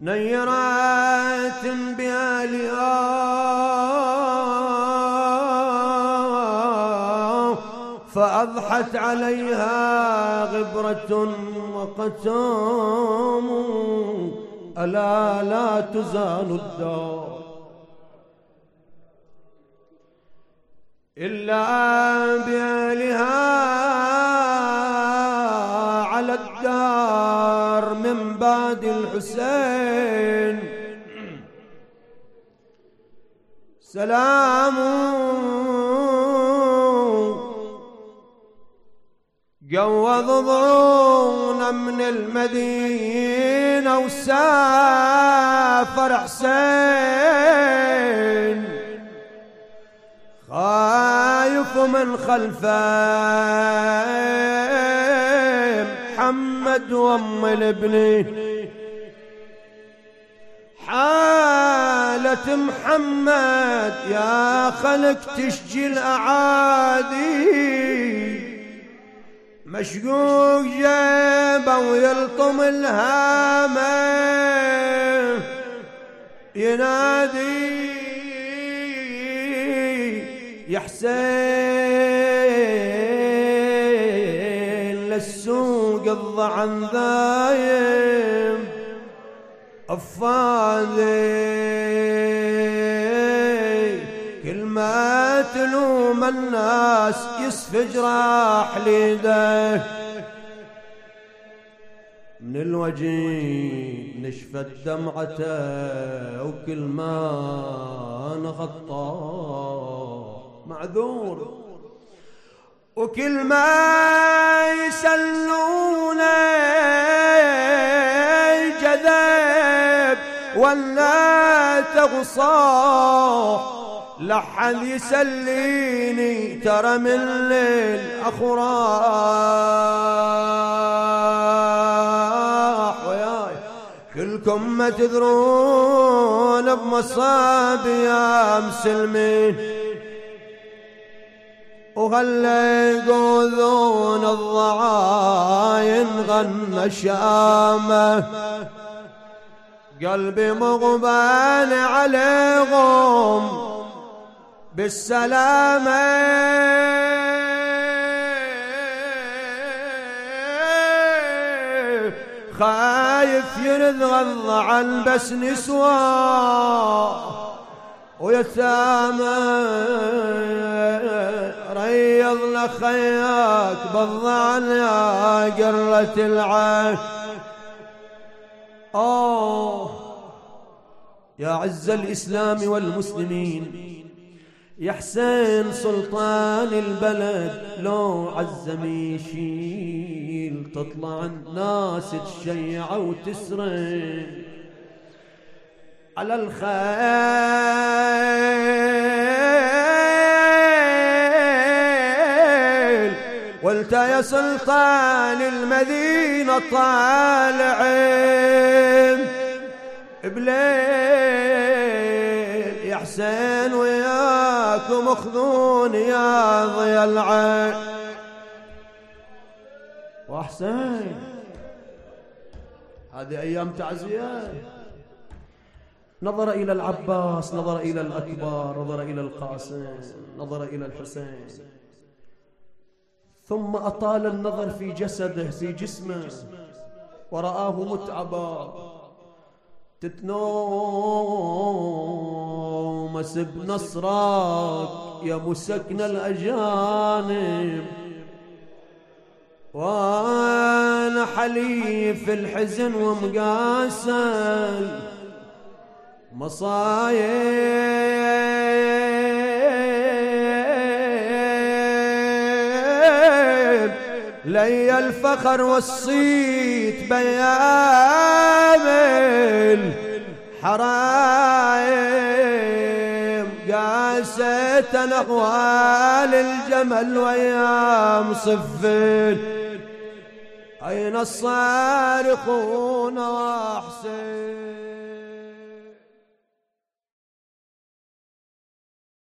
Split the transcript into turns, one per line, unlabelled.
نيرات بها آه، فأضحت عليها غبرة وقتام ألا لا تزال الدار. إلا بأهلها الأبرار من بعد الحسين. سلام. جوض ضعون من المدينة وسافر حسين. خايف من خلفين محمد وأم الابن. حالة محمد يا خلق تشجي الأعادي. مشقوق جيبه ويلطم الهامة. ينادي يا حسين. وقضى عن ذايم افاذي كل ما تلوم الناس يسفج راح ليده. من الوجه نشفت دمعته وكل ما نغطاه. معذور. وكل ما يسلون جذاب ولا تغصى. لحد يسليني ترى من الليل أخراح وياي كلكم ما تدرون بمصاب يا مسلمين. وخلى يقوذون الضعاين غن الشامة قلبي مغبان عليهم بالسلامة. خايف ينغض عن بس نسوى ويتامى. غيرنا خياك بضعنا قرة العين. آه. يا عز الإسلام والمسلمين يا حسين سلطان البلد لو عزمي يشيل تطلع الناس تشيع وتسرق. على الخير انت يا سلطان المدينة طالعين؟ بليل يا حسين وياكم اخذون يا ضي العين. وحسين هذه أيام تعزيات نظر إلى العباس نظر إلى الأكبر نظر إلى القاسم نظر إلى الحسين. ثم أطال النظر في جسده في جسمه ورآه متعبا. تتنوم سب نصراك يا مسكن الأجانب. وأنا حليف الحزن ومقاسل مصايب. لي الفخر والصيت بيامل حرايم قاسيت الأهوال الجمل ويام صفين. أين الصارخون واحسين